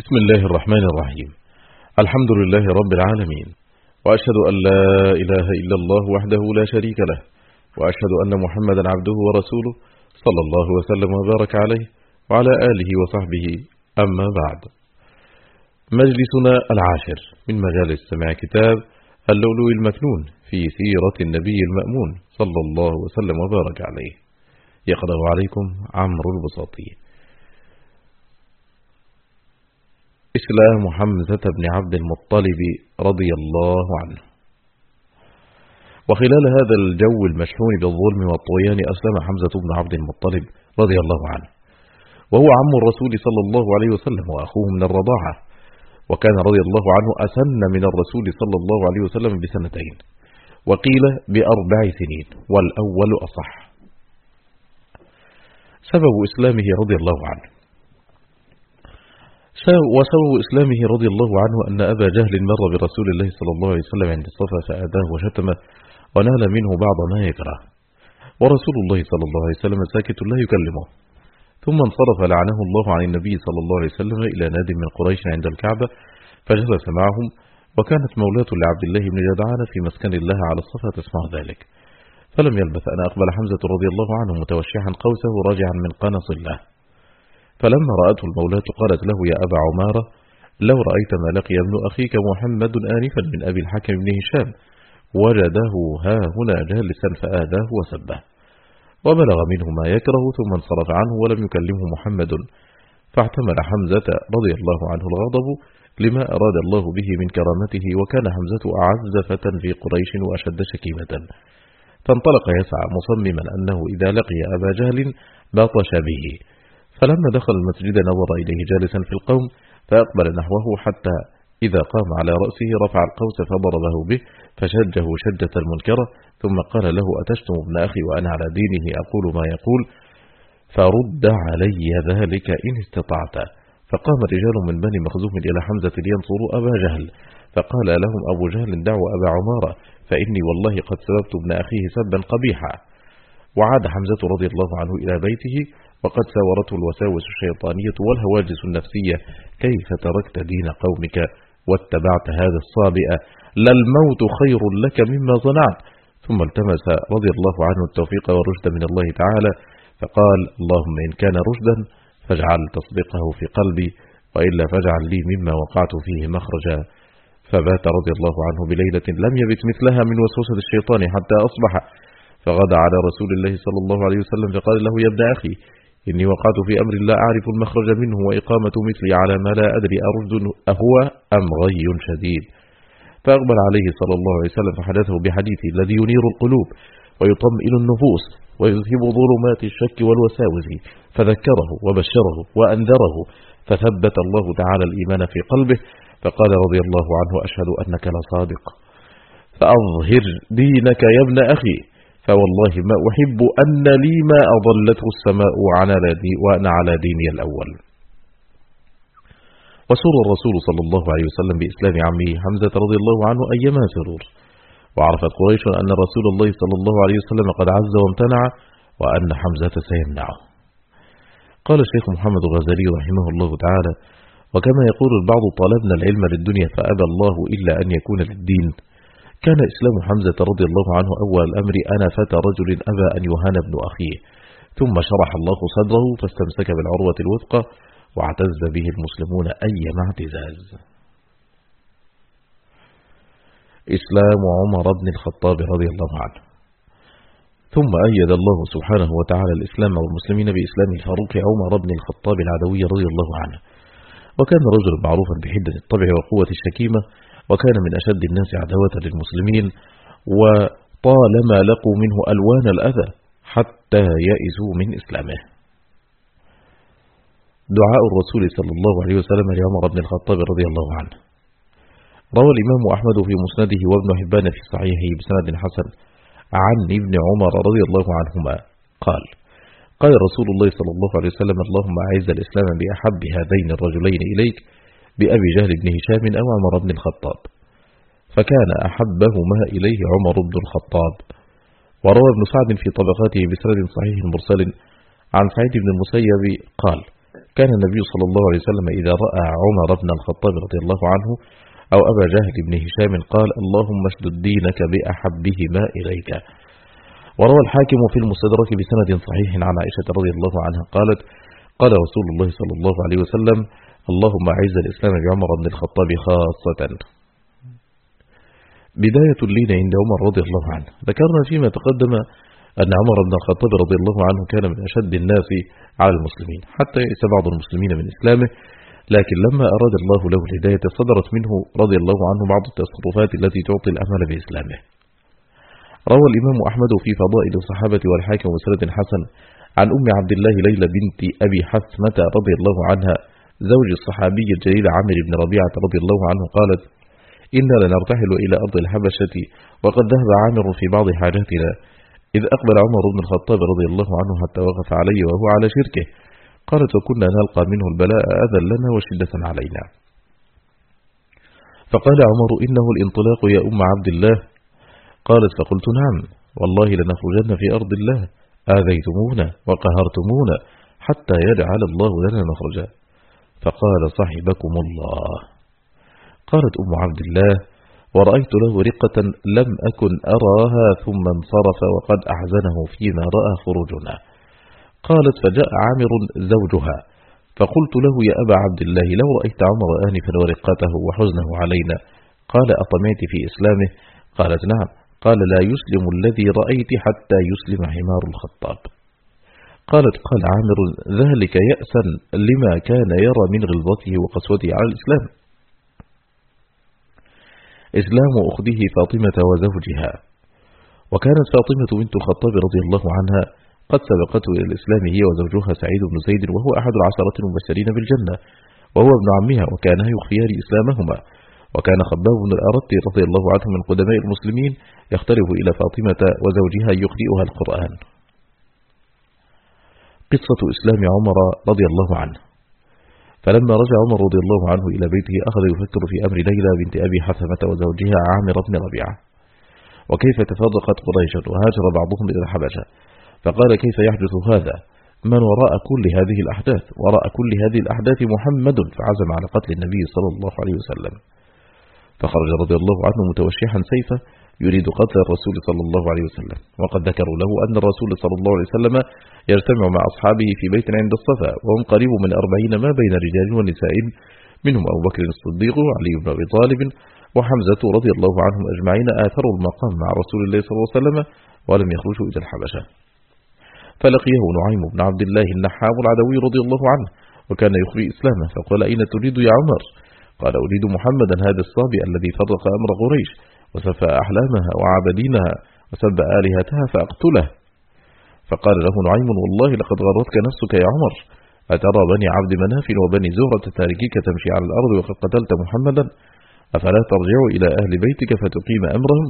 بسم الله الرحمن الرحيم. الحمد لله رب العالمين. وأشهد أن لا إله إلا الله وحده لا شريك له. وأشهد أن محمدا عبده ورسوله صلى الله وسلم وبارك عليه وعلى آله وصحبه. أما بعد. مجلسنا العاشر من مجالس سمع كتاب اللؤلؤ المكنون في سيرة النبي المأمون صلى الله وسلم وبارك عليه. يقرأ عليكم عمرو البساطي. إسلام حمزة بن عبد المطلب رضي الله عنه. وخلال هذا الجو المشحون بالظلم والطغيان أسلم حمزة بن عبد المطلب رضي الله عنه. وهو عم الرسول صلى الله عليه وسلم وأخوه من الرضاعة. وكان رضي الله عنه أسن من الرسول صلى الله عليه وسلم بسنتين. وقيل بأربع سنين والأول أصح. سبب إسلامه رضي الله عنه. وسبب إسلامه رضي الله عنه أن أبا جهل مر برسول الله صلى الله عليه وسلم عند الصفا فآذاه وشتمه ونال منه بعض ما يكره. ورسول الله صلى الله عليه وسلم ساكت لا يكلمه. ثم انصرف لعنه الله عن النبي صلى الله عليه وسلم إلى ناد من قريش عند الكعبة فجلس معهم وكانت مولاة لعبد الله بن جدعان في مسكن الله على الصفا تسمع ذلك. فلم يلبث أن أقبل حمزة رضي الله عنه متوشحا قوسه راجعا من قنص الله. فلما رأته المولاة قالت له يا أبا عمارة لو رأيت ما لقي ابن أخيك محمد آنفا من أبي الحكم بن هشام وجده ها هنا جالسا فآذاه وسبه. وبلغ منه ما يكره ثم انصرف عنه ولم يكلمه محمد. فاعتمل حمزة رضي الله عنه الغضب لما أراد الله به من كرامته وكان حمزة أعز فتى في قريش وأشد شكيمة. فانطلق يسعى مصمما أنه إذا لقي أبا جهل باطش به. فلما دخل المسجد نظر إليه جالسا في القوم فأقبل نحوه حتى إذا قام على رأسه رفع القوس فضربه به فشجه شجة المنكرة ثم قال له أتشتم ابن أخي وأنا على دينه أقول ما يقول؟ فرد علي ذلك إن استطعت. فقام رجال من بني مخزوم إلى حمزة لينصروا أبا جهل. فقال لهم أبو جهل دعوا أبا عمارة فإني والله قد سببت ابن أخيه سبا قبيحا. وعاد حمزة رضي الله عنه إلى بيته وقد ساورته الوساوس الشيطانية والهواجس النفسية كيف تركت دين قومك واتبعت هذا الصابئ؟ للموت خير لك مما صنعت. ثم التمس رضي الله عنه التوفيق والرشد من الله تعالى فقال اللهم إن كان رشدا فاجعل تصديقه في قلبي وإلا فاجعل لي مما وقعت فيه مخرجا. فبات رضي الله عنه بليلة لم يبت مثلها من وسوسة الشيطان حتى أصبح فغدا على رسول الله صلى الله عليه وسلم فقال له يا ابن أخي إني وقعت في أمر لا أعرف المخرج منه وإقامة مثلي على ما لا أدري أرشد أهو أم غي شديد. فأقبل عليه صلى الله عليه وسلم فحدثه بحديثه الذي ينير القلوب ويطمئن النفوس ويذهب ظلمات الشك والوساوس فذكره وبشره وأنذره فثبت الله تعالى الإيمان في قلبه فقال رضي الله عنه أشهد أنك لصادق. فأظهر دينك يا ابن أخي. فوالله ما أحب أن لي ما أضلته السماء وأنا على ديني الأول. وسر الرسول صلى الله عليه وسلم بإسلام عمه حمزة رضي الله عنه أيما سرور. وعرفت قريش أن رسول الله صلى الله عليه وسلم قد عز وامتنع وأن حمزة سيمنعه. قال الشيخ محمد الغزالي رحمه الله تعالى وكما يقول البعض طلبنا العلم للدنيا فأبى الله إلا أن يكون للدين كان إسلام حمزة رضي الله عنه أول الأمر أنا فتى رجل أبى أن يهان ابن أخيه. ثم شرح الله صدره فاستمسك بالعروة الوثقى واعتز به المسلمون أيما اعتزاز إسلام عمر بن الخطاب رضي الله عنه. ثم أيد الله سبحانه وتعالى الإسلام والمسلمين بإسلام الفاروق عمر بن الخطاب العدوي رضي الله عنه. وكان رجلا معروفا بحدة الطبع وقوة الشكيمة وكان من أشد الناس عداوة للمسلمين وطالما لقوا منه ألوان الأذى حتى يئسوا من إسلامه. دعاء الرسول صلى الله عليه وسلم لعمر بن الخطاب رضي الله عنه. روى الإمام أحمد في مسنده وابن حبان في صحيحه بسند حسن عن ابن عمر رضي الله عنهما قال قال رسول الله صلى الله عليه وسلم اللهم أعز الإسلام بأحب هذين الرجلين إليك بأبي جهل بن هشام أو عمر بن الخطاب. فكان أحبهما إليه عمر بن الخطاب. وروى ابن سعد في طبقاته بسند صحيح مرسل عن سعيد بن المسيب قال كان النبي صلى الله عليه وسلم إذا رأى عمر بن الخطاب رضي الله عنه أو أبا جهل بن هشام قال اللهم اشدد دينك بأحبهما إليك. وروى الحاكم في المستدرك بسند صحيح عن عائشة رضي الله عنها قالت قال رسول الله صلى الله عليه وسلم اللهم أعز الإسلام بعمر بن الخطاب خاصة. بداية اللين عند عمر رضي الله عنه. ذكرنا فيما تقدم أن عمر بن الخطاب رضي الله عنه كان من أشد الناس على المسلمين حتى يئس بعض المسلمين من إسلامه. لكن لما أراد الله له الهداية صدرت منه رضي الله عنه بعض التصرفات التي تعطي الأمل بإسلامه. روى الإمام أحمد في فضائل الصحابة والحاكم وسند حسن عن أم عبد الله ليلى بنت أبي حثمة رضي الله عنها زوج الصحابي الجليل عامر بن ربيعة رضي الله عنه قالت إنا لنرتحل إلى أرض الحبشة وقد ذهب عامر في بعض حاجاتنا إذ أقبل عمر بن الخطاب رضي الله عنه حتى وقف علي وهو على شركه قالت وكنا نلقى منه البلاء أذى لنا وشدة علينا. فقال عمر إنه الانطلاق يا أم عبد الله. قالت فقلت نعم والله لنخرجن في أرض الله آذيتمونا وقهرتمونا حتى يجعل الله لنا مخرجا. فقال صحبكم الله. قالت أم عبد الله ورأيت له رقة لم أكن أراها ثم انصرف وقد أحزنه فيما رأى خروجنا. قالت فجاء عامر زوجها فقلت له يا أبا عبد الله لو رأيت عمر آنفا ورقته وحزنه علينا قال أطمعت في إسلامه؟ قالت نعم. قال لا يسلم الذي رأيت حتى يسلم حمار الخطاب. قالت قال عامر ذلك يأسا لما كان يرى من غلظته وقسوته على الإسلام. إسلام أخته فاطمة وزوجها. وكانت فاطمة بنت الخطاب رضي الله عنها قد سبقته إلى الإسلام هي وزوجها سعيد بن زيد وهو أحد العشرة المبشرين بالجنة وهو ابن عمها وكانا يخفيان إسلامهما. وكان خباب بن الأرت رضي الله عنه من قدماء المسلمين يختلف إلى فاطمة وزوجها يقرئها القرآن. قصة إسلام عمر رضي الله عنه. فلما رجع عمر رضي الله عنه إلى بيته أخذ يفكر في أمر ليلى بنت أبي حثمة وزوجها عامر بن ربيعة. وكيف تفرقت قريش؟ وهاجر بعضهم إلى الحبشة. فقال كيف يحدث هذا؟ من وراء كل هذه الأحداث؟ وراء كل هذه الأحداث محمد. فعزم على قتل النبي صلى الله عليه وسلم. فخرج رضي الله عنه متوشحا سيفه يريد قتل الرسول صلى الله عليه وسلم. وقد ذكروا له أن الرسول صلى الله عليه وسلم يجتمع مع أصحابه في بيت عند الصفا وهم قريب من أربعين ما بين رجال ونساء منهم أبو بكر الصديق وعلي بن أبي طالب وحمزة رضي الله عنهم أجمعين آثروا المقام مع رسول الله صلى الله عليه وسلم ولم يخرجوا إلى الحبشة. فلقيه نعيم بن عبد الله النحام العدوي رضي الله عنه وكان يخفي إسلامه فقال أين تريد يا عمر؟ قال أريد محمدا هذا الصابي الذي فرق أمر قريش. وسفى أحلامها وعبدينها وسب آلهتها فأقتله. فقال له نعيم والله لقد غرتك نفسك يا عمر. أترى بني عبد مناف وبني زهرة تاركيك تمشي على الأرض وقد قتلت محمدا؟ أفلا ترجع إلى أهل بيتك فتقيم أمرهم؟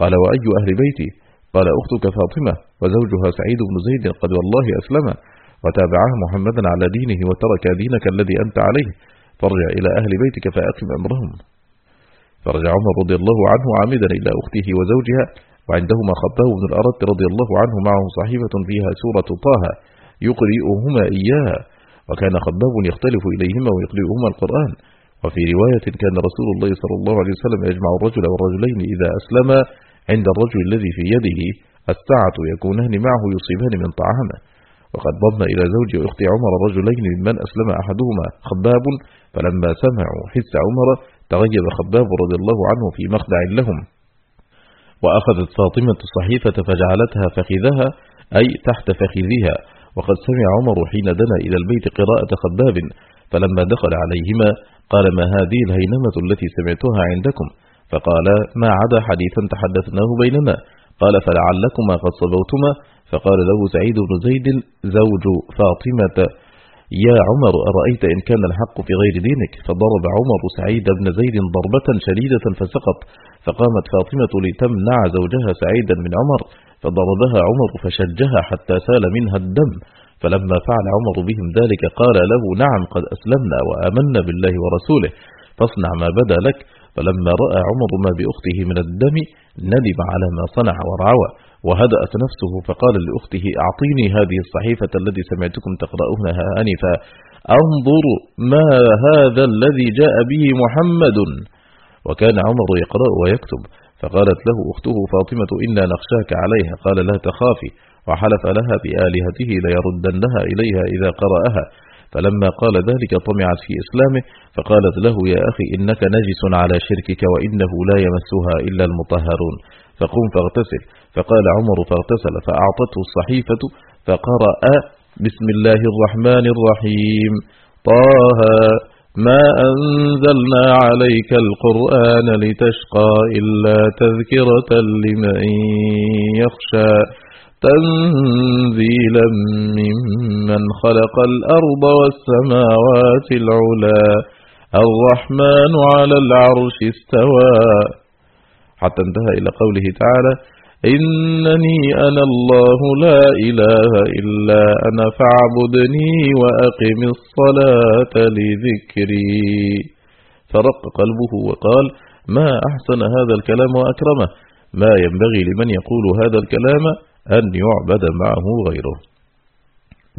قال وأي أهل بيتي؟ قال أختك فاطمة وزوجها سعيد بن زيد قد والله أسلم وتابعها محمدا على دينه وترك دينك الذي أنت عليه. فارجع إلى أهل بيتك فأقم أمرهم. فرجع عمر رضي الله عنه عامدا إلى أخته وزوجها وعندهما خباه بن الأرد رضي الله عنه معه صحيفة فيها سورة طه يقرئهما إياها وكان خباب يختلف إليهما ويقرئهما القرآن وفي رواية كان رسول الله صلى الله عليه وسلم يجمع الرجل والرجلين إذا أسلما عند الرجل الذي في يده الساعة يكونان معه يصيبان من طعامه. وقد ضم إلى زوج أخت عمر رجلين ممن أسلم أحدهما خباب فلما سمعوا حس عمر تغيب خباب رضي الله عنه في مخدع لهم. وأخذت فاطمة الصحيفة فجعلتها فخذها أي تحت فخذها. وقد سمع عمر حين دنا إلى البيت قراءة خباب فلما دخل عليهما قال ما هذه الهينمة التي سمعتها عندكم؟ فقال ما عدا حديثا تحدثناه بيننا. قال فلعلكما قد صبوتما. فقال له سعيد بن زيد زوج فاطمة. يا عمر أرأيت إن كان الحق في غير دينك؟ فضرب عمر سعيد بن زيد ضربة شديدة فسقط فقامت فاطمة لتمنع زوجها سعيدا من عمر فضربها عمر فشجها حتى سال منها الدم فلما فعل عمر بهم ذلك قال له نعم قد أسلمنا وآمنا بالله ورسوله فاصنع ما بدا لك. فلما رأى عمر ما بأخته من الدم ندم على ما صنع ورعوى. وهدأت نفسه فقال لأخته أعطيني هذه الصحيفة التي سمعتكم تقرؤونها آنفا. أنظر ما هذا الذي جاء به محمد. وكان عمر يقرأ ويكتب. فقالت له أخته فاطمة إنا نخشاك عليها. قال لا تخافي. وحلف لها بآلهته ليردنها إليها إذا قرأها. فلما قال ذلك طمعت في إسلامه. فقالت له يا أخي إنك نجس على شركك وإنه لا يمسها إلا المطهرون. فقم فاغتسل. فقال عمر فاغتسل فأعطته الصحيفة فقرأ بسم الله الرحمن الرحيم. طه ما أنزلنا عليك القرآن لتشقى إلا تذكرة لمن يخشى. تنزيلا ممن خلق الأرض والسماوات العلا. الرحمن على العرش استوى. حتى انتهى إلى قوله تعالى إنني أنا الله لا إله إلا أنا فاعبدني وأقم الصلاة لذكري. فرق قلبه وقال ما أحسن هذا الكلام وأكرمه. ما ينبغي لمن يقول هذا الكلام أن يعبد معه غيره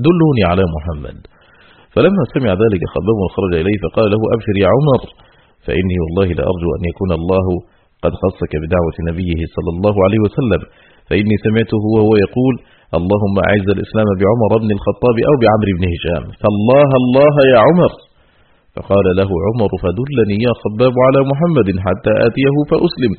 دلوني على محمد. فلما سمع ذلك خباب خرج إليه فقال له أبشر يا عمر. فإني والله لأرجو أن يكون الله قد خصك بدعوة نبيه صلى الله عليه وسلم فإني سمعته وهو يقول اللهم أعز الإسلام بعمر بن الخطاب أو بعمر بن هشام. فالله الله يا عمر. فقال له عمر فدلني يا خباب على محمد حتى آتيه فأسلم.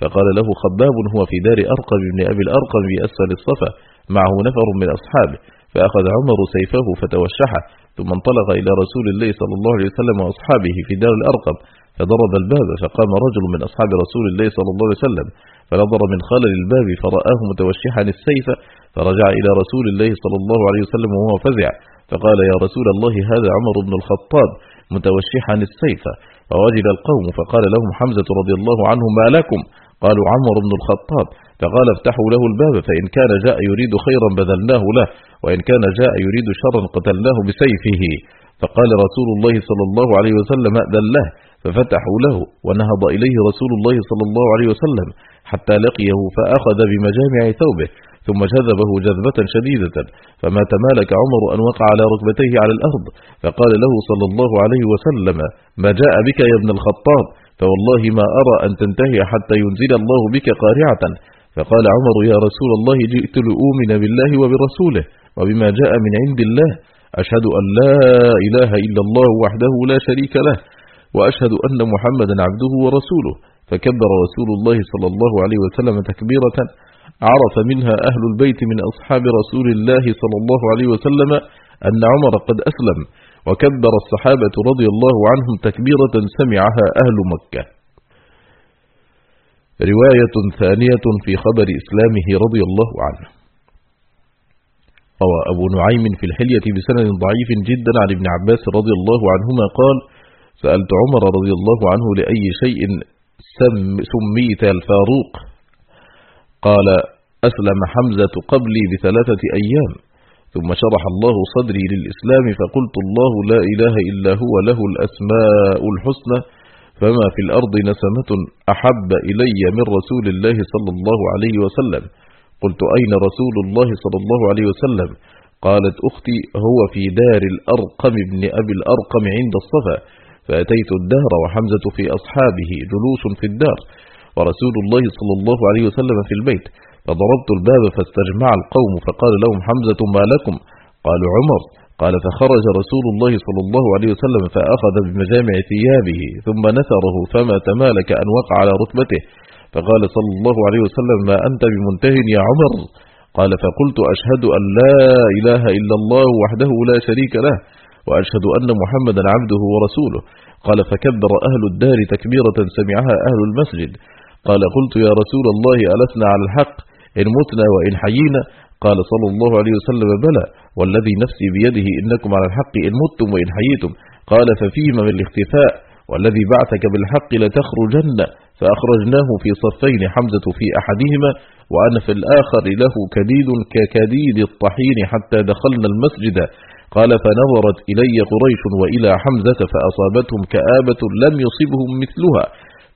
فقال له خباب هو في دار أرقم بن أبي الأرقم بأسفل الصفا معه نفر من أصحابه. فأخذ عمر سيفه فتوشحه ثم انطلق إلى رسول الله صلى الله عليه وسلم وأصحابه في دار الأرقم فضرب الباب فقام رجل من أصحاب رسول الله صلى الله عليه وسلم فنظر من خلل الباب فرآه متوشحا السيف فرجع إلى رسول الله صلى الله عليه وسلم وهو فزع فقال يا رسول الله هذا عمر بن الخطاب متوشحا السيف فوجد القوم فقال لهم حمزة رضي الله عنه ما لكم؟ قالوا عمر بن الخطاب. فقال افتحوا له الباب فإن كان جاء يريد خيرا بذلناه له. وإن كان جاء يريد شرا قتلناه بسيفه. فقال رسول الله صلى الله عليه وسلم أذن له. ففتحوا له ونهض إليه رسول الله صلى الله عليه وسلم حتى لقيه فأخذ بمجامع ثوبه ثم جذبه جذبة شديدة. فما تمالك عمر أن وقع على ركبتيه على الأرض. فقال له صلى الله عليه وسلم ما جاء بك يا ابن الخطاب؟ فوالله ما أرى أن تنتهي حتى ينزل الله بك قارعة. فقال عمر يا رسول الله جئت لأؤمن بالله وبرسوله. وبما جاء من عند الله أشهد أن لا إله إلا الله وحده لا شريك له وأشهد أن محمدا عبده ورسوله. فكبر رسول الله صلى الله عليه وسلم تكبيرة عرف منها أهل البيت من أصحاب رسول الله صلى الله عليه وسلم أن عمر قد أسلم وكبر الصحابة رضي الله عنهم تكبيرة سمعها أهل مكة. رواية ثانية في خبر إسلامه رضي الله عنه. روى أبو نعيم في الحلية بسند ضعيف جدا عن ابن عباس رضي الله عنهما قال سألت عمر رضي الله عنه لأي شيء سميت الفاروق؟ قال أسلم حمزة قبلي بثلاثة أيام ثم شرح الله صدري للإسلام فقلت الله لا إله إلا هو له الأسماء الحسنى فما في الأرض نسمة أحب إلي من رسول الله صلى الله عليه وسلم. قلت أين رسول الله صلى الله عليه وسلم؟ قالت أختي هو في دار الأرقم ابن أبي الأرقم عند الصفا فأتيت الدار وحمزة في أصحابه جلوس في الدار ورسول الله صلى الله عليه وسلم في البيت فضربت الباب فاستجمع القوم فقال لهم حمزة ما لكم؟ قالوا عمر قال فخرج رسول الله صلى الله عليه وسلم فأخذ بمجامع ثيابه ثم نثره فما تمالك أن وقع على رتبته فقال صلى الله عليه وسلم ما أنت بمنته يا عمر؟ قال فقلت أشهد أن لا إله إلا الله وحده لا شريك له وأشهد أن محمدا عبده ورسوله. قال فكبر أهل الدار تكبيرة سمعها أهل المسجد. قال قلت يا رسول الله ألسنا على الحق؟ إن متنا وإن حيينا؟ قال صلى الله عليه وسلم بلى والذي نفسي بيده إنكم على الحق إن متم وإن حييتم. قال ففيما من الاختفاء والذي بعثك بالحق لتخرجن. فأخرجناه في صفين حمزة في أحدهما وأنا في الآخر له كديد ككديد الطحين حتى دخلنا المسجد. قال فنظرت إلي قريش وإلى حمزة فأصابتهم كآبة لم يصبهم مثلها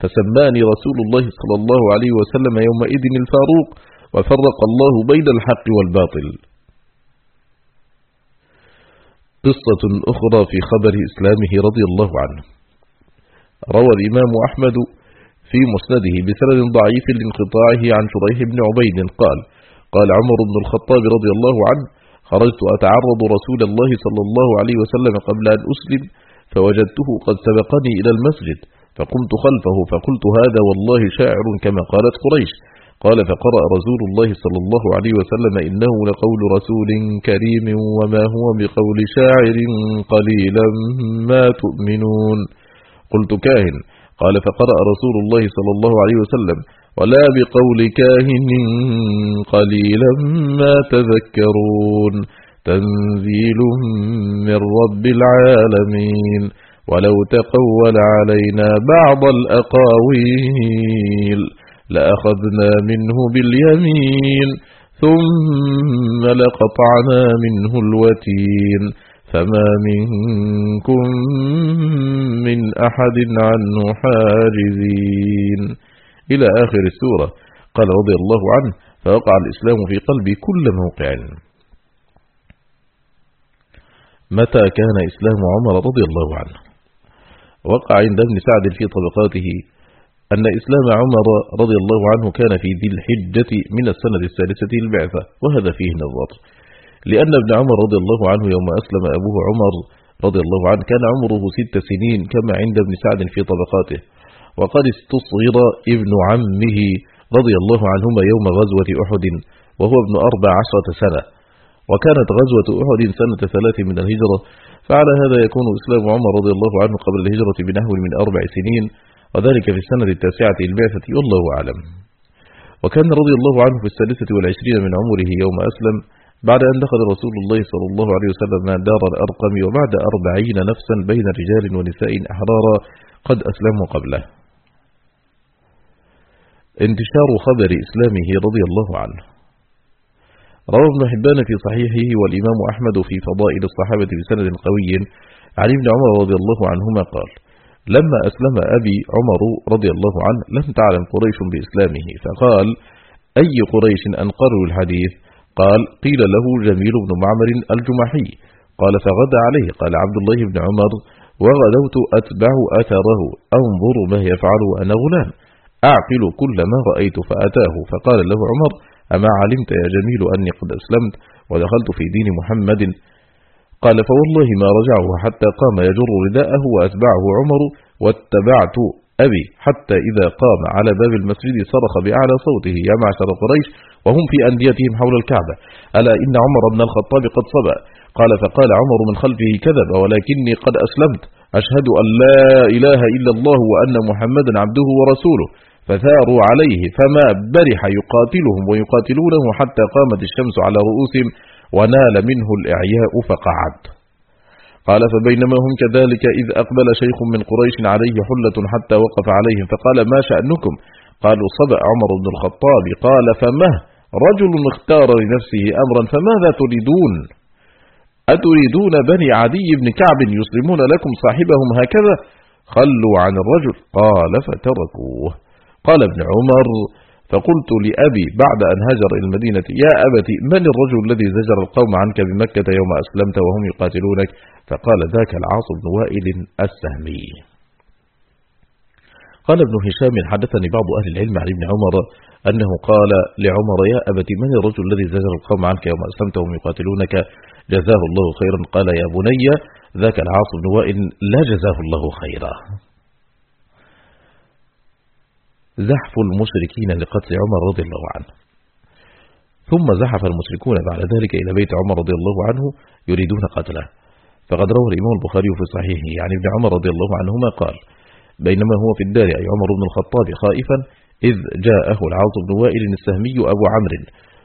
فسماني رسول الله صلى الله عليه وسلم يومئذ الفاروق وفرق الله بين الحق والباطل. قصة أخرى في خبر إسلامه رضي الله عنه. روى الإمام أحمد في مسنده بسند ضعيف لانقطاعه عن شريح بن عبيد قال قال عمر بن الخطاب رضي الله عنه خرجت أتعرض رسول الله صلى الله عليه وسلم قبل أن أسلم فوجدته قد سبقني إلى المسجد فقمت خلفه فقلت هذا والله شاعر كما قالت قريش. قال فقرأ رسول الله صلى الله عليه وسلم إنه لقول رسول كريم وما هو بقول شاعر قليلا ما تؤمنون. قلت كاهن قال فقرأ رسول الله صلى الله عليه وسلم ولا بقول كاهن قليلا ما تذكرون تنزيل من رب العالمين ولو تقول علينا بعض الأقاويل لأخذنا منه باليمين ثم لقطعنا منه الوتين. فما منكم من أحد عنه حاجزين. إلى آخر السورة. قال رضي الله عنه فوقع الإسلام في قلبي كل موقع. متى كان إسلام عمر رضي الله عنه؟ وقع عند ابن سعد في طبقاته أن إسلام عمر رضي الله عنه كان في ذي الحجة من السنة الثالثة للبعثة وهذا فيه نظر. لأن ابن عمر رضي الله عنه يوم أسلم أبوه عمر رضي الله عنه كان عمره ست سنين كما عند ابن سعد في طبقاته. وقد استصغر ابن عمه رضي الله عنهما يوم غزوة أحد وهو ابن أربع عشرة سنة. وكانت غزوة أحد سنة ثلاث من الهجرة فعلى هذا يكون إسلام عمر رضي الله عنه قبل الهجرة بنحو من أربع سنين وذلك في السنة التاسعة البعثة والله أعلم. وكان رضي الله عنه في الثالثة والعشرين من عمره يوم أسلم بعد أن دخل رسول الله صلى الله عليه وسلم دار الأرقم وبعد أربعين نفسا بين رجال ونساء أحرارا قد أسلموا قبله. انتشار خبر إسلامه رضي الله عنه. روى ابن حبان في صحيحه والإمام أحمد في فضائل الصحابة بسند قوي. عن ابن عمر رضي الله عنهما قال لما أسلم أبي عمر رضي الله عنه لم تعلم قريش بإسلامه. فقال أي قريش أنقروا الحديث؟ قال قيل له جميل بن معمر الجمحي قال فغدا عليه. قال عبد الله بن عمر وغدوت أتبع أثره. أنظر ما يفعل وأنا غلام. أعقل كل ما رأيت فأتاه. فقال له عمر أما علمت يا جميل أني قد أسلمت ودخلت في دين محمد؟ قال فوالله ما رجعه حتى قام يجر رداءه وأتبعه عمر واتبعت أبي حتى إذا قام على باب المسجد صرخ بأعلى صوته يا معشر قريش وهم في أنديتهم حول الكعبة ألا إن عمر بن الخطاب قد صبأ؟ قال فقال عمر من خلفه كذب ولكني قد أسلمت أشهد أن لا إله إلا الله وأن محمدا عبده ورسوله. فثاروا عليه فما برح يقاتلهم ويقاتلونه حتى قامت الشمس على رؤوسهم ونال منه الإعياء فقعد. قال فبينما هم كذلك إذ أقبل شيخ من قريش عليه حلة حتى وقف عليهم فقال ما شأنكم؟ قالوا صبأ عمر بن الخطاب. قال فمه رجل اختار لنفسه أمرا فماذا تريدون؟ أتريدون بني عدي بن كعب يسلمون لكم صاحبهم هكذا؟ خلوا عن الرجل. قال فتركوه. قال ابن عمر فقلت لأبي بعد أن هاجر إلى المدينة يا أبت من الرجل الذي زجر القوم عنك بمكة يوم أسلمت وهم يقاتلونك؟ فقال ذاك العاص بن وائل السهمي. قال ابن هشام حدثني بعض أهل العلم عن ابن عمر أنه قال لعمر يا أبت من الرجل الذي زجر القوم عنك يوم أسلمت وهم يقاتلونك؟ جزاه الله خيرا. قال يا بني ذاك العاص بن وائل لا جزاه الله خيرا. زحف المشركين لقتل عمر رضي الله عنه. ثم زحف المشركون بعد ذلك إلى بيت عمر رضي الله عنه يريدون قتله. فقد روى الإمام البخاري في صحيحه عن ابن عمر رضي الله عنهما قال بينما هو في الدار أي عمر بن الخطاب خائفا إذ جاءه العاص بن وائل السهمي أبو عمرو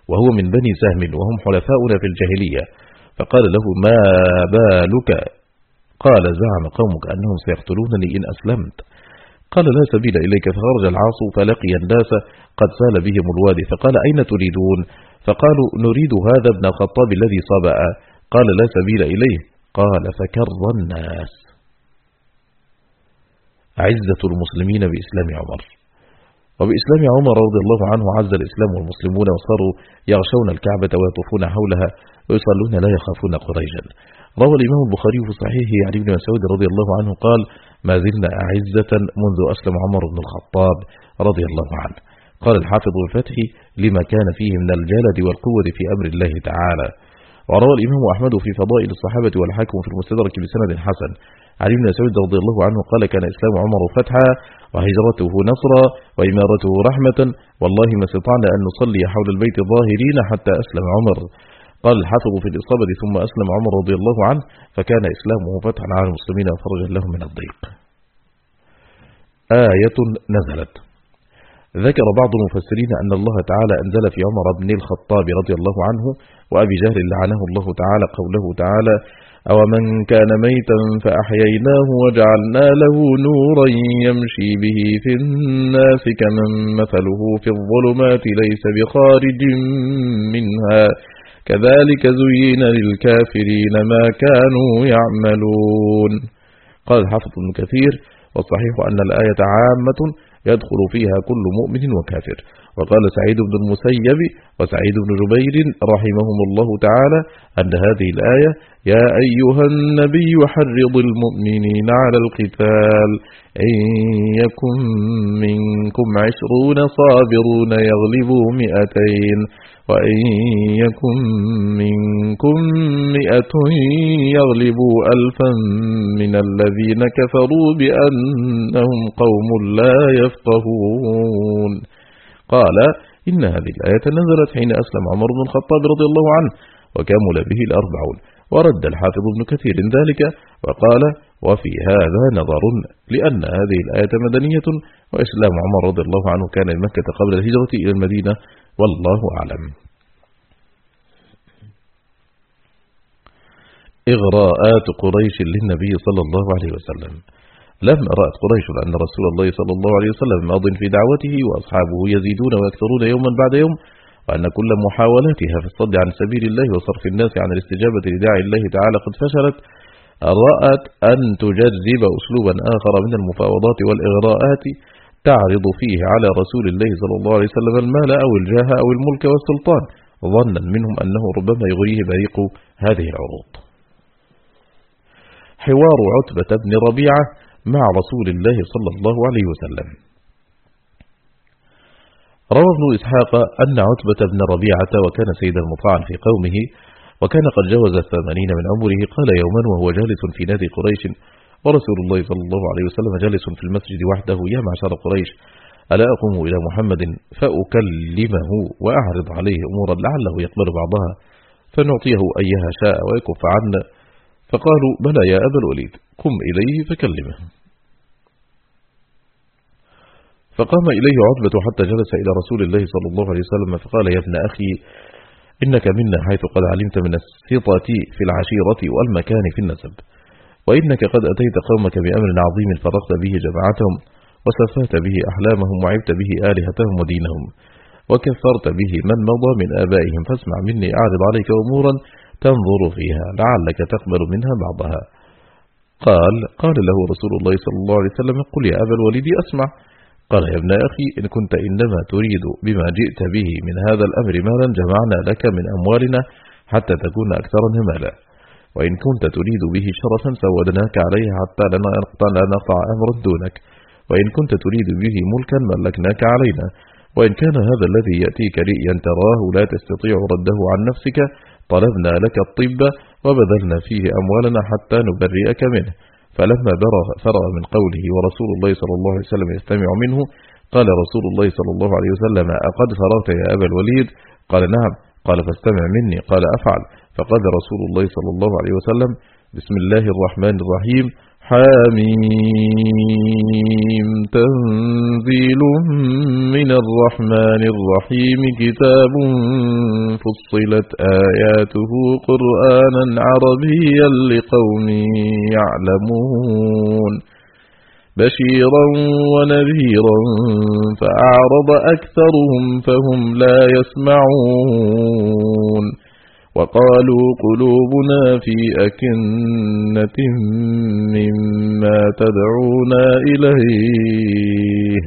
وهو من بني سهم وهم حلفاؤنا في الجاهلية. فقال له ما بالك؟ قال زعم قومك أنهم سيقتلونني إن أسلمت. قال لا سبيل إليك فخرج العاص فلقي الناس قد سال بهم الوادي فقال أين تريدون؟ فقالوا نريد هذا ابن الخطاب الذي صبأ. قال لا سبيل إليه. قال فكر الناس. عزة المسلمين بإسلام عمر. وبإسلام عمر رضي الله عنه عز الإسلام والمسلمون وصاروا يغشون الكعبة ويطوفون حولها ويصلون لا يخافون قريشا. روى الإمام البخاري في صحيحه عن ابن مسعود رضي الله عنه قال ما زلنا أعزة منذ أسلم عمر بن الخطاب رضي الله عنه. قال الحافظ الفتح لما كان فيه من الجلد والقوة في أمر الله تعالى. وروى الإمام أحمد في فضائل الصحابة والحاكم في المستدرك بسند حسن. علي بن مسعود رضي الله عنه قال كان إسلام عمر فتحا وهجرته نصرا وإمارته رحمة. والله ما استطعنا أن نصلي حول البيت ظاهرين حتى أسلم عمر. قال الحافظ في الإصابة ثم أسلم عمر رضي الله عنه فكان إسلامه فتحا على المسلمين وفرجا لهم من الضيق. آية نزلت. ذكر بعض المفسرين أن الله تعالى أنزل في عمر بن الخطاب رضي الله عنه وأبي جهل لعنه الله تعالى قوله تعالى أو من كان ميتا فأحييناه وجعلنا له نورا يمشي به في الناس كمن مثله في الظلمات ليس بخارج منها كذلك زين للكافرين ما كانوا يعملون. قال الحافظ ابن كثير والصحيح أن الآية عامة يدخل فيها كل مؤمن وكافر. وقال سعيد بن المسيب وسعيد بن جبير رحمهم الله تعالى أن هذه الآية يا أيها النبي حرض المؤمنين على القتال. إن يكن منكم عشرون صابرون يغلبوا مئتين. وإن يكن منكم مئة يغلبوا ألفا من الذين كفروا بأنهم قوم لا يفقهون. قال إن هذه الآية نزلت حين أسلم عمر بن الخطاب رضي الله عنه وكمل به الأربعون ورد الحافظ ابن كثير ذلك وقال وفي هذا نظر لأن هذه الآية مدنية وإسلام عمر رضي الله عنه كان مكة قبل الهجرة إلى المدينة والله أعلم. إغراءات قريش للنبي صلى الله عليه وسلم. لما رأت قريش أن رسول الله صلى الله عليه وسلم ماض في دعوته وأصحابه يزيدون ويكثرون يوما بعد يوم وأن كل محاولاتها في الصد عن سبيل الله وصرف الناس عن الاستجابة لداعي الله تعالى قد فشلت. رأت أن تجذب أسلوبا آخر من المفاوضات والإغراءات تعرض فيه على رسول الله صلى الله عليه وسلم المال أو الجاه أو الملك والسلطان ظنا منهم أنه ربما يغريه بريق هذه العروض. حوار عتبة بن ربيعة مع رسول الله صلى الله عليه وسلم. روى ابن إسحاق أن عتبة بن ربيعة وكان سيدا مطاعا في قومه وكان قد جوز الثمانين من عمره قال يوما وهو جالس في نادي قريش. ورسول الله صلى الله عليه وسلم جالس في المسجد وحده يا معشر قريش ألا أقوم إلى محمد فأكلمه وأعرض عليه أمورا لعله يقبل بعضها فنعطيه أيها شاء ويكف عنا. فقالوا بلى يا أبا الوليد قم إليه فكلمه. فقام إليه عتبة حتى جلس إلى رسول الله صلى الله عليه وسلم فقال يا ابن أخي إنك منا حيث قد علمت من السطة في العشيرة والمكان في النسب. وإنك قد أتيت قومك بأمر عظيم فرقت به جماعتهم وسفهت به أحلامهم وعبت به آلهتهم ودينهم وكفرت به من مضى من آبائهم. فاسمع مني أعرض عليك أمورا تنظر فيها لعلك تقبل منها بعضها. قال قال له رسول الله صلى الله عليه وسلم قل يا أبا الوليد أسمع. قال يا ابن أخي إن كنت إنما تريد بما جئت به من هذا الأمر مالا جمعنا لك من أموالنا حتى تكون أكثر مالا وإن كنت تريد به شرفا سودناك عليه حتى لا نقطع أمرا دونك. وإن كنت تريد به ملكا ملكناك علينا. وإن كان هذا الذي يأتيك رئيا تراه لا تستطيع رده عن نفسك طلبنا لك الطب وبذلنا فيه أموالنا حتى نبرئك منه. فلما فرغ من قوله ورسول الله صلى الله عليه وسلم يستمع منه قال رسول الله صلى الله عليه وسلم أقد فرغت يا أبا الوليد؟ قال نعم. قال فاستمع مني. قال أفعل. فقال رسول الله صلى الله عليه وسلم بسم الله الرحمن الرحيم. حاميم. تنزيل من الرحمن الرحيم. كتاب فصلت آياته قرآنا عربيا لقوم يعلمون. بشيرا ونذيرا فأعرض أكثرهم فهم لا يسمعون. وقالوا قلوبنا في أكنة مما تدعونا إليه.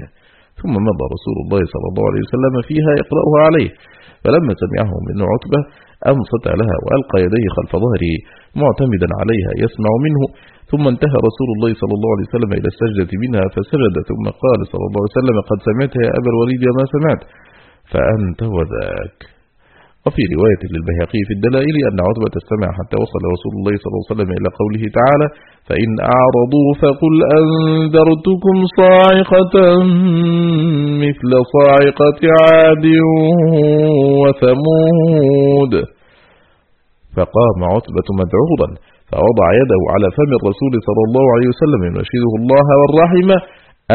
ثم مضى رسول الله صلى الله عليه وسلم فيها يقرأها عليه فلما سمعه من عتبة أنصت لها وألقى يديه خلف ظهره معتمدا عليها يسمع منه. ثم انتهى رسول الله صلى الله عليه وسلم إلى السجدة منها فسجد. ثم قال صلى الله عليه وسلم قد سمعت يا أبا الوليد ما سمعت. فأنت وذاك. وفي رواية للبيهقي في الدلائل أن عتبة استمع حتى وصل رسول الله صلى الله عليه وسلم إلى قوله تعالى فإن أعرضوا فقل أنذرتكم صاعقة مثل صاعقة عاد وثمود فقام عتبة مدعورا فوضع يده على فم الرسول صلى الله عليه وسلم ينشده الله والرحمة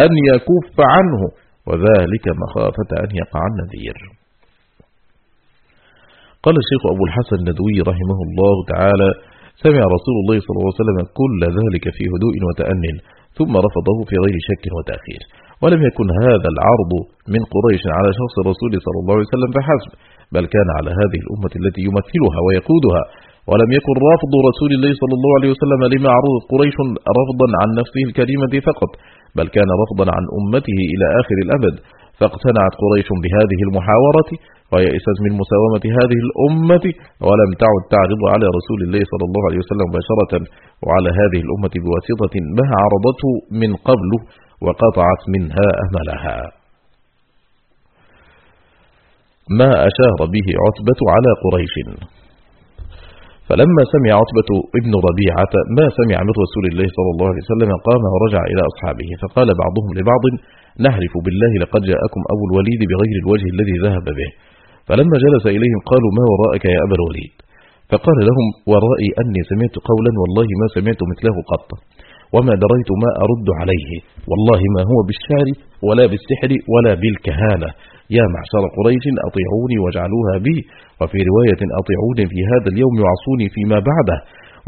أن يكف عنه وذلك مخافة أن يقع النذير. قال الشيخ أبو الحسن الندوي رحمه الله تعالى سمع رسول الله صلى الله عليه وسلم كل ذلك في هدوء وتأن ثم رفضه في غير شك وتأخير. ولم يكن هذا العرض من قريش على شخص الرسول صلى الله عليه وسلم فحسب بل كان على هذه الأمة التي يمثلها ويقودها. ولم يكن رافض رسول الله صلى الله عليه وسلم لما عرضت قريش رفضا عن نفسه الكريمة فقط بل كان رفضا عن أمته إلى آخر الأبد. فاقتنعت قريش بهذه المحاورة ويئست من مساومة هذه الأمة ولم تعد تعرض على رسول الله صلى الله عليه وسلم مباشرة وعلى هذه الأمة بواسطة ما عرضته من قبل وقطعت منها أملها. ما أشار به عتبة على قريش. فلما سمع عتبة ابن ربيعة ما سمع من رسول الله صلى الله عليه وسلم قام ورجع إلى أصحابه فقال بعضهم لبعض نحلف بالله لقد جاءكم أبو الوليد بغير الوجه الذي ذهب به. فلما جلس إليهم قالوا ما وراءك يا أبا الوليد؟ فقال لهم ورائي أني سمعت قولا والله ما سمعت مثله قط. وما دريت ما أرد عليه. والله ما هو بالشعر ولا بالسحر ولا بالكهانة. يا معشر قريش أطيعوني واجعلوها بي. وفي رواية أطيعوني في هذا اليوم وعصوني فيما بعده.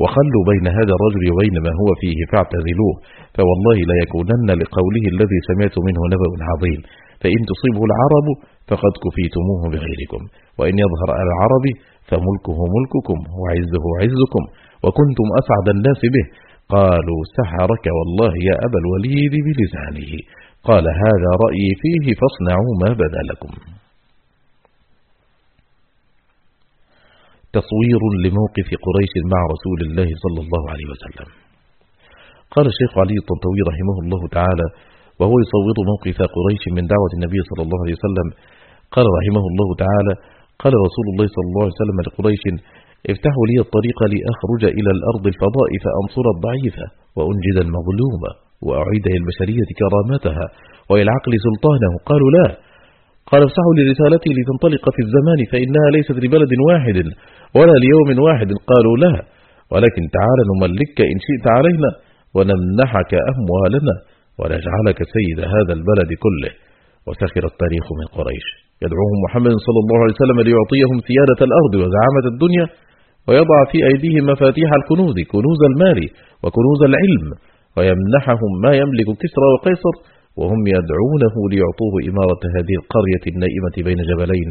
وخلوا بين هذا الرجل وبين ما هو فيه فاعتزلوه. فوالله لا يكونن لقوله الذي سمعت منه نبأ عظيم. فإن تصيبه العرب فقد كفيتموه بغيركم. وإن يظهر على العرب فملكه ملككم وعزه عزكم. وكنتم أسعد الناس به. قالوا سحرك والله يا أبا الوليد بلسانه. قال هذا رأيي فيه فاصنعوا ما بدا لكم. تصوير لموقف قريش مع رسول الله صلى الله عليه وسلم. قال الشيخ علي الطنطوي رحمه الله تعالى وهو يصور موقف قريش من دعوة النبي صلى الله عليه وسلم قال رحمه الله تعالى قال رسول الله صلى الله عليه وسلم لقريش افتحوا لي الطريق لأخرج إلى الأرض الفضاء فأنصر الضعيفة وأنجد المظلومة وأعيد البشرية كرامتها وللعقل سلطانه قالوا لا قال افتحوا لرسالتي لتنطلق في الزمان فإنها ليست لبلد واحد ولا ليوم واحد قالوا لا ولكن تعال نملكك إن شئت علينا ونمنحك أموالنا ونجعلك سيد هذا البلد كله وسخر التاريخ من قريش. يدعوهم محمد صلى الله عليه وسلم ليعطيهم سيادة الأرض وزعامة الدنيا ويضع في أيديهم مفاتيح الكنوز كنوز المال وكنوز العلم ويمنحهم ما يملك كسرى وقيصر وهم يدعونه ليعطوه إمارة هذه القرية النائمة بين جبلين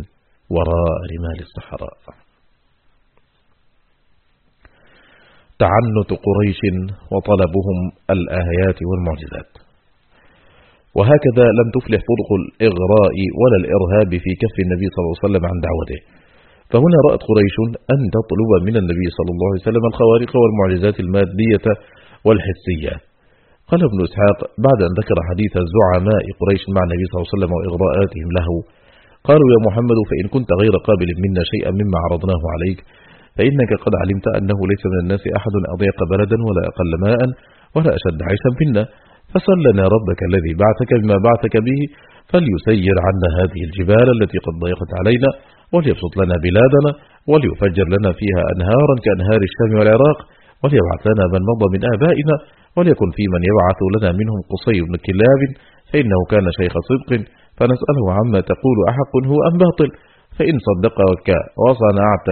وراء رمال الصحراء. تعنت قريش وطلبهم الآيات والمعجزات. وهكذا لم تفلح فرق الإغراء ولا الإرهاب في كف النبي صلى الله عليه وسلم عن دعوته. فهنا رأت قريش أن تطلب من النبي صلى الله عليه وسلم الخوارق والمعجزات المادية والحسية. قال ابن إسحاق بعد أن ذكر حديث الزعماء قريش مع النبي صلى الله عليه وسلم وإغراءاتهم له قالوا يا محمد فإن كنت غير قابل منا شيئا مما عرضناه عليك فإنك قد علمت أنه ليس من الناس أحد أضيق بلدا ولا أقل ماء ولا أشد عيشا منا. فصل لنا ربك الذي بعثك بما بعثك به فليسير عنا هذه الجبال التي قد ضيقت علينا وليبسط لنا بلادنا وليفجر لنا فيها أنهارا كأنهار الشام والعراق وليبعث لنا من مضى من آبائنا وليكن في من يبعث لنا منهم قصي بن كلاب فإنه كان شيخ صدق فنسأله عما تقول أحق هو أم باطل فإن صدقك وصنعت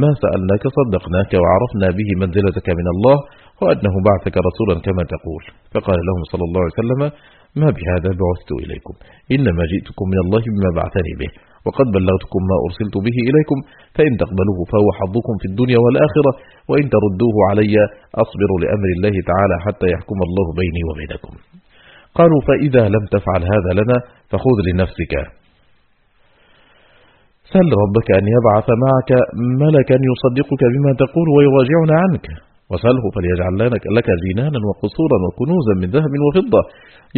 ما سألناك صدقناك وعرفنا به منزلتك من الله وأنه بعثك رسولا كما تقول. فقال لهم صلى الله عليه وسلم ما بهذا بعثت إليكم. إنما جئتكم من الله بما بعثني به. وقد بلغتكم ما أرسلت به إليكم فإن تقبلوه فهو حظكم في الدنيا والآخرة. وإن تردوه علي أصبر لأمر الله تعالى حتى يحكم الله بيني وبينكم. قالوا فإذا لم تفعل هذا لنا فخذ لنفسك. سل ربك أن يبعث معك ملكا يصدقك بما تقول ويراجعنا عنك. وسله فليجعل لك جنانا وقصورا وكنوزا من ذهب وفضة.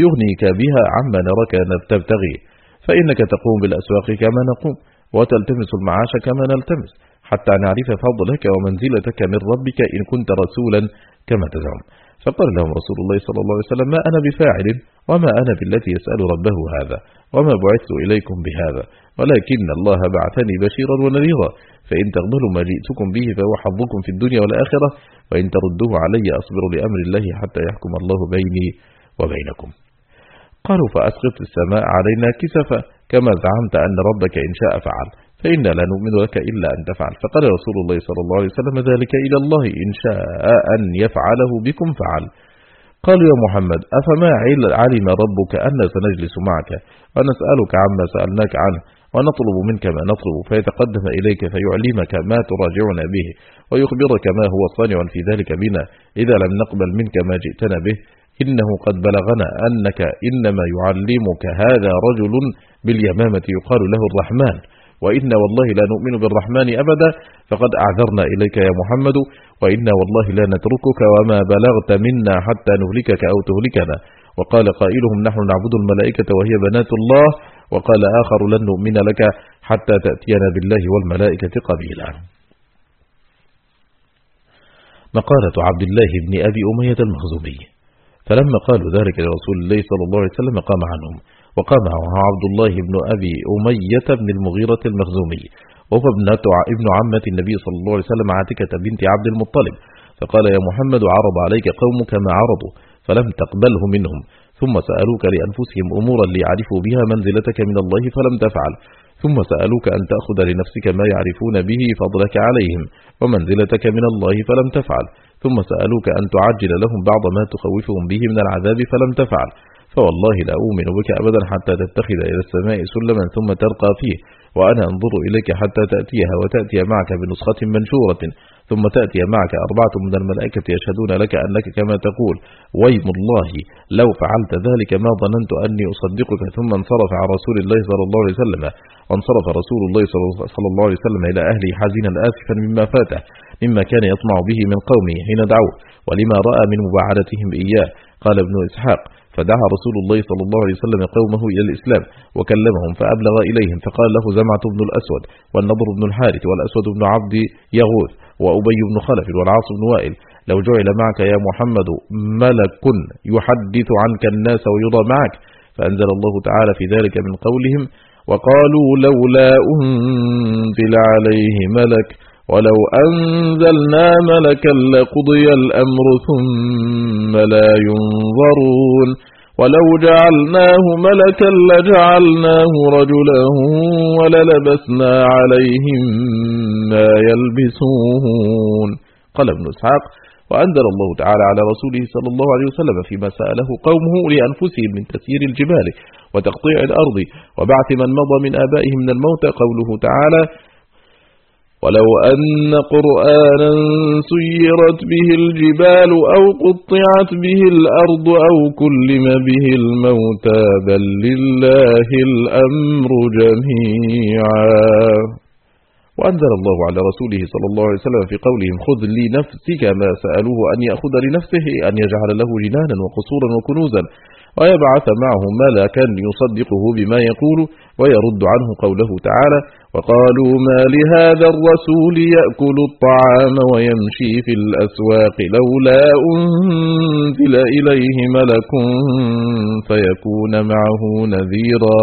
يغنيك بها عما نراك تبتغي. فإنك تقوم بالأسواق كما نقوم وتلتمس المعاش كما نلتمس حتى نعرف فضلك ومنزلتك من ربك إن كنت رسولا كما تزعم. فقال لهم رسول الله صلى الله عليه وسلم ما أنا بفاعل وما أنا بالتي يسأل ربه هذا وما بعثت إليكم بهذا ولكن الله بعثني بشيرا ونذيرا فإن تقبلوا ما جئتكم به فهو حظكم في الدنيا والآخرة وإن تردوه علي أصبر لأمر الله حتى يحكم الله بيني وبينكم. قالوا فأسقط السماء علينا كسفا كما زعمت أن ربك إن شاء فعل. فإنا لا نؤمن لك إلا أن تفعل. فقال رسول الله صلى الله عليه وسلم ذلك إلى الله إن شاء أن يفعله بكم فعل. قالوا يا محمد أفما علم ربك أن سنجلس معك؟ ونسألك عما سألناك عنه ونطلب منك ما نطلب فيتقدم إليك فيعلمك ما تراجعنا به ويخبرك ما هو صانع في ذلك بنا إذا لم نقبل منك ما جئتنا به. إنه قد بلغنا أنك إنما يعلمك هذا رجل باليمامة يقال له الرحمن. وإنا والله لا نؤمن بالرحمن أبدا فقد أعذرنا إليك يا محمد وإنا والله لا نتركك وما بلغت منا حتى نهلكك أو تهلكنا. وقال قائلهم نحن نعبد الملائكة وهي بنات الله وقال آخر لن نؤمن لك حتى تأتينا بالله والملائكة قبيلا. مقالة عبد الله بن أبي أمية المخزومي. فلما قالوا ذلك لرسول الله صلى الله عليه وسلم قام عنهم. وقام عبد الله بن أبي أمية بن المغيرة المخزومي وهو ابن عمة النبي صلى الله عليه وسلم عاتكة بنت عبد المطلب. فقال يا محمد عرض عليك قومك ما عرضوا فلم تقبله منهم. ثم سألوك لأنفسهم أمورا ليعرفوا بها منزلتك من الله فلم تفعل. ثم سألوك أن تأخذ لنفسك ما يعرفون به فضلك عليهم ومنزلتك من الله فلم تفعل. ثم سألوك أن تعجل لهم بعض ما تخوفهم به من العذاب فلم تفعل. فوالله لا أؤمن بك أبدا حتى تتخذ إلى السماء سلما ثم ترقى فيه وأنا أنظر إليك حتى تأتيها وتأتي معك بنسخة منشورة ثم تأتي معك أربعة من الملائكة يشهدون لك أنك كما تقول ويم الله لو فعلت ذلك ما ظننت أني أصدقك. ثم انصرف عن رسول الله صلى الله عليه وسلم. وانصرف رسول الله صلى الله عليه وسلم إلى أهله حزينا آسفا مما فاته مما كان يطمع به من قومه حين دعوه ولما رأى من مباعدتهم إياه قال ابن إسحاق فدعا رسول الله صلى الله عليه وسلم قومه إلى الإسلام وكلمهم فأبلغ إليهم فقال له زمعة بن الأسود والنضر بن الحارث والأسود بن عبد يغوث وأبي بن خلف والعاص بن وائل لو جعل معك يا محمد ملك يحدث عنك الناس ويرى معك فأنزل الله تعالى في ذلك من قولهم وقالوا لولا أنزل عليه ملك ولو أنزلنا ملكا لقضي الأمر ثم لا ينظرون. ولو جعلناه ملكا لجعلناه رجلا وللبسنا عليهم ما يلبسون. قال ابن إسحاق وأنزل الله تعالى على رسوله صلى الله عليه وسلم فيما سأله قومه لأنفسهم من تسيير الجبال وتقطيع الأرض وبعث من مضى من آبائهم من الموتى قوله تعالى ولو أن قرآنا سيرت به الجبال أو قطعت به الأرض أو كلم به الموتى بل لله الأمر جميعا. وأنزل الله على رسوله صلى الله عليه وسلم في قولهم خذ لنفسك ما سألوه أن يأخذ لنفسه أن يجعل له جنانا وقصورا وكنوزا. ويبعث معه ملكا يصدقه بما يقول ويرد عنه قوله تعالى وقالوا ما لهذا الرسول يأكل الطعام ويمشي في الأسواق لولا أنزل إليه ملك فيكون معه نذيرا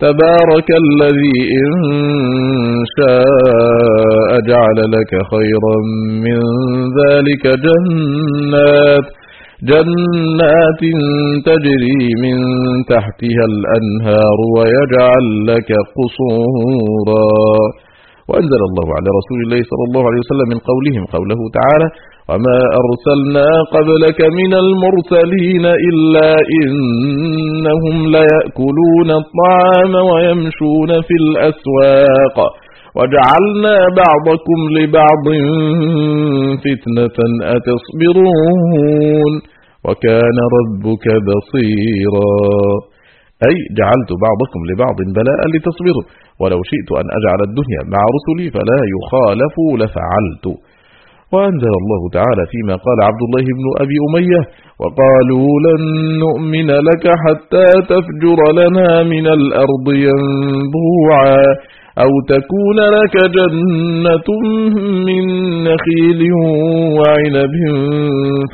تبارك الذي إن شاء جعل لك خيرا من ذلك جنات جنات تجري من تحتها الأنهار ويجعل لك قصورا. وأنزل الله على رسول الله صلى الله عليه وسلم من قولهم قوله تعالى وما أرسلنا قبلك من المرسلين إلا إنهم ليأكلون الطعام ويمشون في الأسواق وجعلنا بعضكم لبعض فتنة أتصبرون وكان ربك بصيرا أي جعلت بعضكم لبعض بلاء لتصبروا ولو شئت أن أجعل الدنيا مع رسلي فلا يخالف لفعلت وأنزل الله تعالى فيما قال عبد الله بن أبي أمية وقالوا لن نؤمن لك حتى تفجر لنا من الأرض ينبوعا أو تكون لك جنة من نخيل وعنب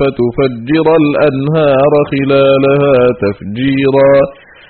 فتفجر الأنهار خلالها تفجيرا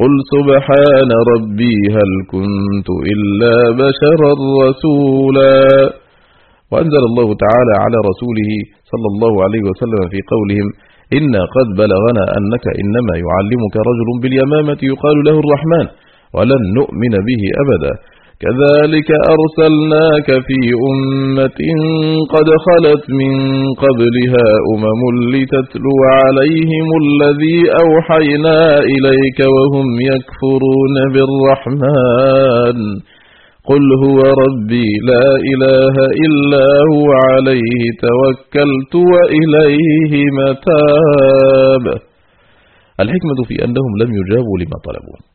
قل سبحان ربي هل كنت إلا بشرا رسولا. وأنزل الله تعالى على رسوله صلى الله عليه وسلم في قولهم إنا قد بلغنا أنك إنما يعلمك رجل باليمامة يقال له الرحمن ولن نؤمن به أبدا. كذلك أرسلناك في أمة قد خلت من قبلها أمم لتتلو عليهم الذي أوحينا إليك وهم يكفرون بالرحمن. قل هو ربي لا إله إلا هو عليه توكلت وإليه متاب. الحكمة في أنهم لم يجابوا لما طلبوا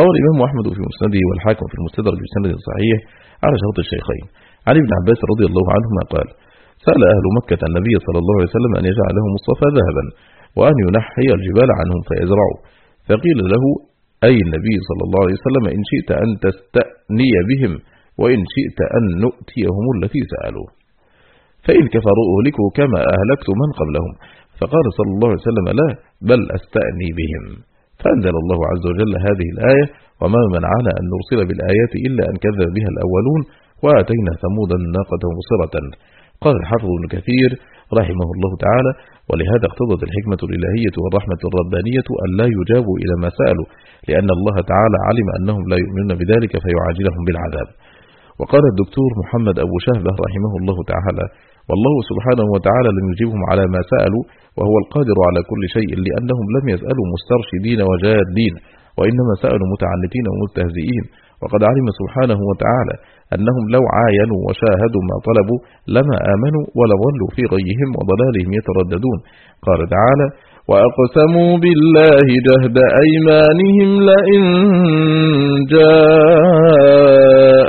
روى الإمام أحمد في مسنده والحاكم في المستدرك بسند صحيح على شرط الشيخين. عن ابن عباس رضي الله عنهما قال سأل أهل مكة النبي صلى الله عليه وسلم أن يجعل لهم الصفا ذهبا وأن ينحي الجبال عنهم فيزرعوا. فقيل له أي النبي صلى الله عليه وسلم إن شئت أن تستأني بهم وإن شئت أن نؤتيهم التي سألوا فإن كفروا أهلكوا كما أهلكت من قبلهم. فقال صلى الله عليه وسلم لا بل أستأني بهم. فأنزل الله عز وجل هذه الآية وما منعنا أن نرسل بالآيات إلا أن كذب بها الأولون وآتينا ثمود الناقة مصرة قال الحافظ ابن كثير رحمه الله تعالى ولهذا اقتضت الحكمة الإلهية والرحمة الربانية أن لا يجابوا إلى ما سألوا لأن الله تعالى علم أنهم لا يؤمنون بذلك فيعاجلهم بالعذاب. وقال الدكتور محمد أبو شهبة رحمه الله تعالى والله سبحانه وتعالى لم يجيبهم على ما سألوا وهو القادر على كل شيء لأنهم لم يسألوا مسترشدين وجادين وإنما سألوا متعنتين ومستهزئين وقد علم سبحانه وتعالى أنهم لو عاينوا وشاهدوا ما طلبوا لما آمنوا ولظلوا في غيهم وضلالهم يترددون. قال تعالى وأقسموا بالله جهد أيمانهم لئن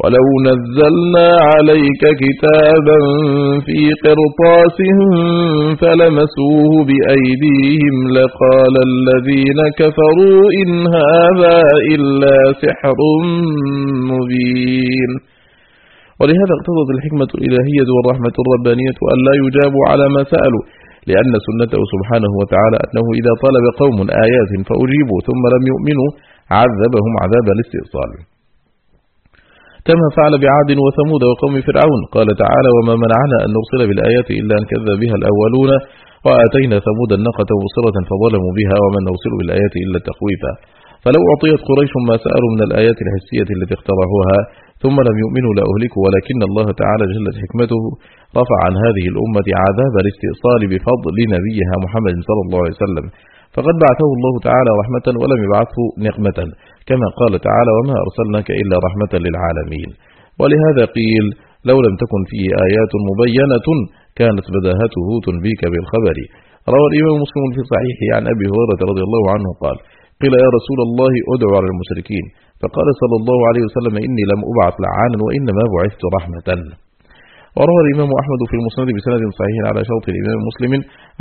ولو نزلنا عليك كتابا في قرطاس فلمسوه بأيديهم لقال الذين كفروا إن هذا إلا سحر مبين ولهذا اقتضت الحكمة الإلهية والرحمة الربانية أن لا يجابوا على ما سألوا لأن سنته سبحانه وتعالى أنه إذا طلب قوم آيات فأجيبوا ثم لم يؤمنوا عذبهم عذاب الاستئصال. كما فعل بعاد وثمود وقوم فرعون. قال تعالى وما منعنا أن نرسل بالآيات إلا أن كذب بها الأولون وآتينا ثمود النقة مبصرة فظلموا بها وما نرسل بالآيات إلا تخويفا. فلو أعطيت قريش ما سألوا من الآيات الحسية التي اقترحوها ثم لم يؤمنوا لأهلكوا ولكن الله تعالى جلت حكمته رفع عن هذه الأمة عذاب الاستئصال بفضل نبيها محمد صلى الله عليه وسلم. فقد بعثه الله تعالى رحمة ولم يبعثه نقمة. كما قال تعالى وما أرسلناك إلا رحمة للعالمين. ولهذا قيل لو لم تكن فيه آيات مبينة كانت بداهته تنبيك بالخبر. روى الإمام مسلم في صحيحه عن أبي هريرة رضي الله عنه قال قيل يا رسول الله ادعو على المشركين. فقال صلى الله عليه وسلم إني لم أبعث لعانا وإنما بعثت رحمة. وروى الإمام أحمد في المسند بسند صحيح على شرط الإمام مسلم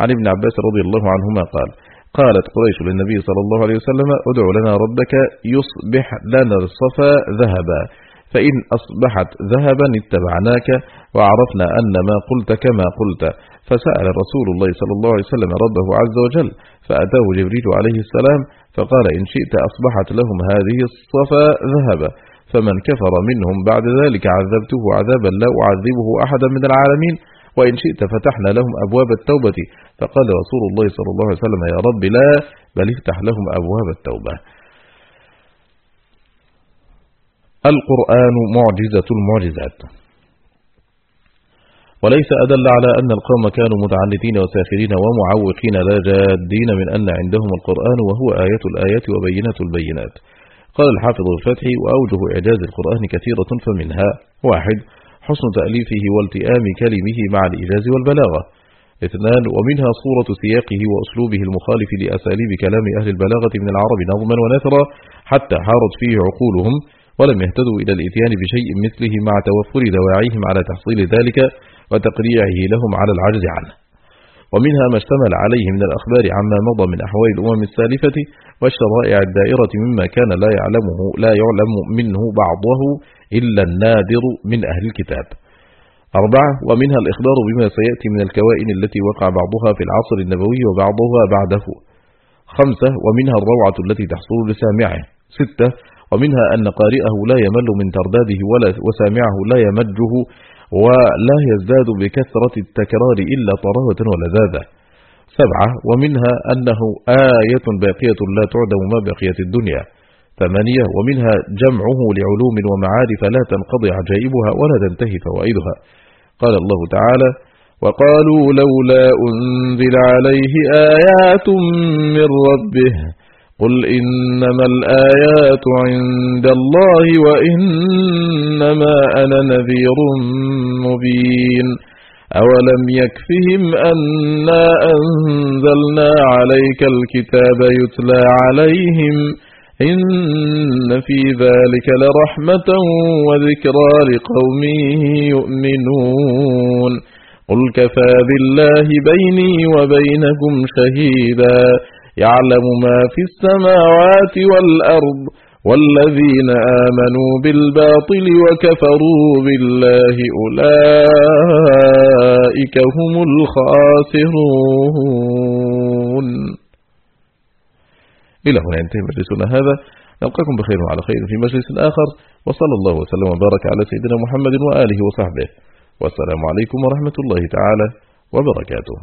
عن ابن عباس رضي الله عنهما قال قالت قريش للنبي صلى الله عليه وسلم ادع لنا ربك يصبح لنا الصفا ذهبا فإن أصبحت ذهبا اتبعناك وعرفنا أن ما قلت كما قلت. فسأل رسول الله صلى الله عليه وسلم ربه عز وجل فأتاه جبريل عليه السلام فقال إن شئت أصبحت لهم هذه الصفا ذهبا. فمن كفر منهم بعد ذلك عذبته عذابا لا أعذبه أحدا من العالمين وإن شئت فتحنا لهم أبواب التوبة. فقال رسول الله صلى الله عليه وسلم يا رب لا بل افتح لهم أبواب التوبة. القرآن معجزة المعجزات. وليس أدل على أن القوم كانوا متعنتين وساخرين ومعوقين لا جادين من أن عندهم القرآن وهو آية الآيات وبينة البينات. قال الحافظ الفتحي وأوجه إعجاز القرآن كثيرة فمنها واحد حسن تأليفه والتئام كلمه مع الإيجاز والبلاغة. اثنان ومنها صورة سياقه وأسلوبه المخالف لأساليب كلام أهل البلاغة من العرب نظما ونثرا حتى حارت فيه عقولهم ولم يهتدوا إلى الإتيان بشيء مثله مع توفر دواعيهم على تحصيل ذلك وتقريعه لهم على العجز عنه. ومنها ما اشتمل عليه من الأخبار عما مضى من أحوال الأمم السالفة والشرائع الدائرة مما كان لا يعلمه لا يعلم منه بعضه إلا النادر من أهل الكتاب. أربعة ومنها الإخبار بما سيأتي من الكوائن التي وقع بعضها في العصر النبوي وبعضها بعده. خمسة ومنها الروعة التي تحصل لسامعه. ستة ومنها أن قارئه لا يمل من ترداده ولا وسامعه لا يمجه ولا يزداد بكثرة التكرار إلا طراوة ولذاذة. سبعة ومنها أنه آية باقية لا تعدم ما بقيت الدنيا. ثمانية ومنها جمعه لعلوم ومعارف لا تنقضي عجائبها ولا تنتهي فوائدها. قال الله تعالى وقالوا لولا أنزل عليه آيات من ربه. قل إنما الآيات عند الله وإنما أنا نذير مبين أولم يكفهم أنا أنزلنا عليك الكتاب يتلى عليهم إن في ذلك لرحمة وذكرى لقوم يؤمنون قل كفى بالله بيني وبينكم شهيدا يعلم ما في السماوات والأرض والذين آمنوا بالباطل وكفروا بالله أولئك هم الخاسرون. إلى هنا ينتهي مجلسنا هذا. نلقاكم بخير وعلى خير في مجلس آخر. وصلى الله وسلم وبارك على سيدنا محمد وآله وصحبه. والسلام عليكم ورحمة الله تعالى وبركاته.